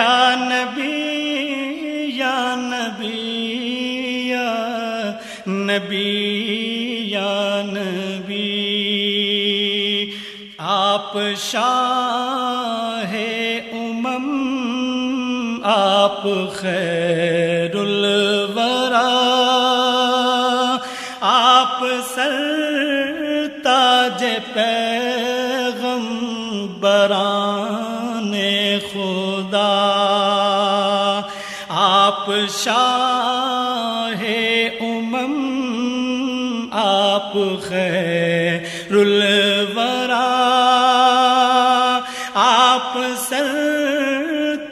یا نبی یا نبی یا نبی یا نبی۔ آپ شاہ امم، آپ خیر الورا۔ آپ سر تاج پیغم بران شاہ امم آپ خیر الورا، آپ سر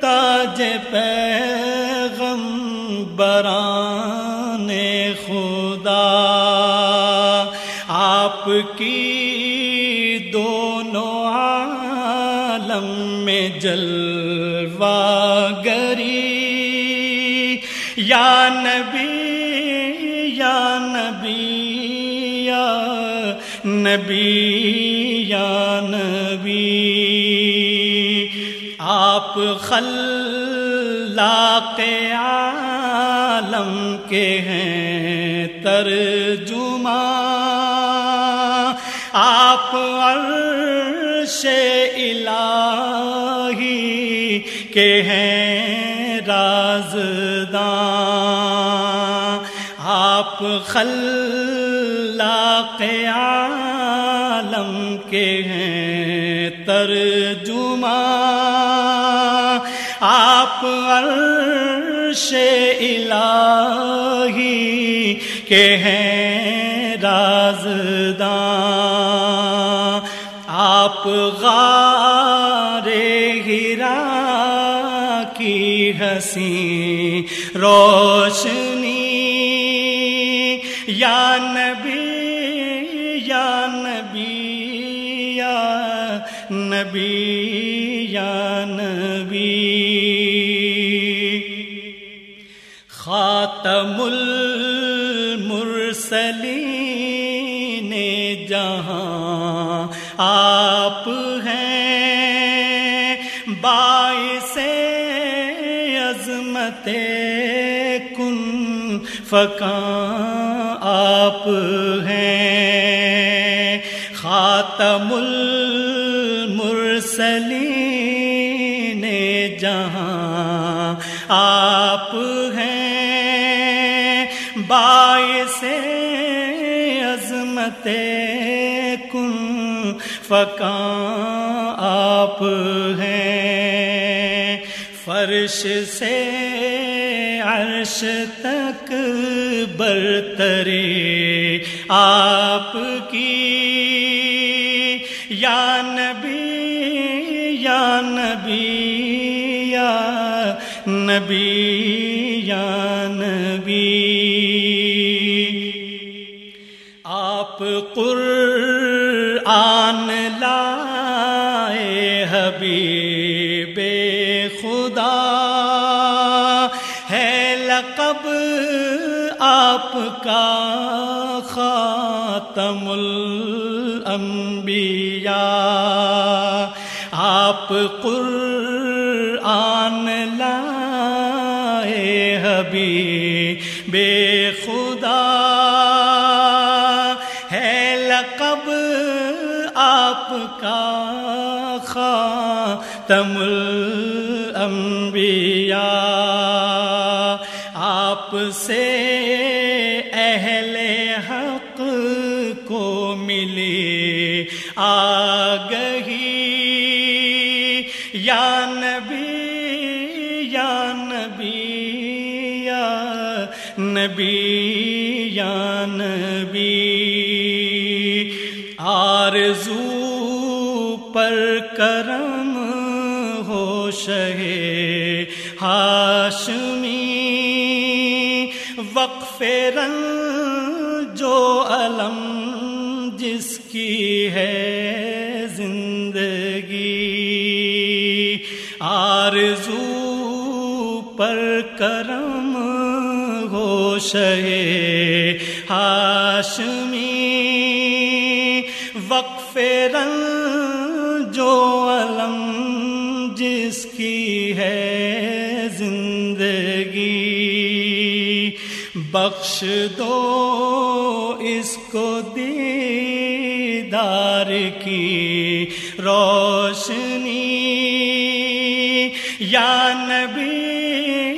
تاج پیغم بران خدا، آپ کی دونوں عالم میں جلوہ یا نبی یا نبی یا نبی یا نبی۔ آپ خلاق عالم کے ہیں ترجمہ۔ آپ عرش الہی کے ہیں رازداں آپ خلاق عالم کے ہیں ترجمہ۔ آپ عرش الہی کے ہیں رازداں آپ ہنسی روشنی۔ یا نبی یا نبی یا نبی یا نبی۔ خاتم المرسلین جہاں آپ ہیں باعث عظمت کن فکاں آپ ہیں خاتم المرسلین جہاں آپ ہیں باعث عظمت کن فکاں آپ ہیں فرش سے عرش تک برتری آپ کی۔ یا نبی یا نبی یا نبی یا نبی۔ آپ قرآن لائے حبیب۔ خاتم الانبیاء۔ آپ قرآن لائے حبیب بے خدا۔ ہے لقب آپ کا خاتم الانبیاء۔ آپ سے یا نبی یا نبی یا نبی یا نبی۔ آرزو پر کرم ہو شہے ہاشمی، وقف رنگ جو علم جس کی ہے۔ کرم ہو شہے ہاشمی وقف رنگ جو علم جس کی ہے زندگی بخش دو اس کو دیدار کی روشنی یا نبی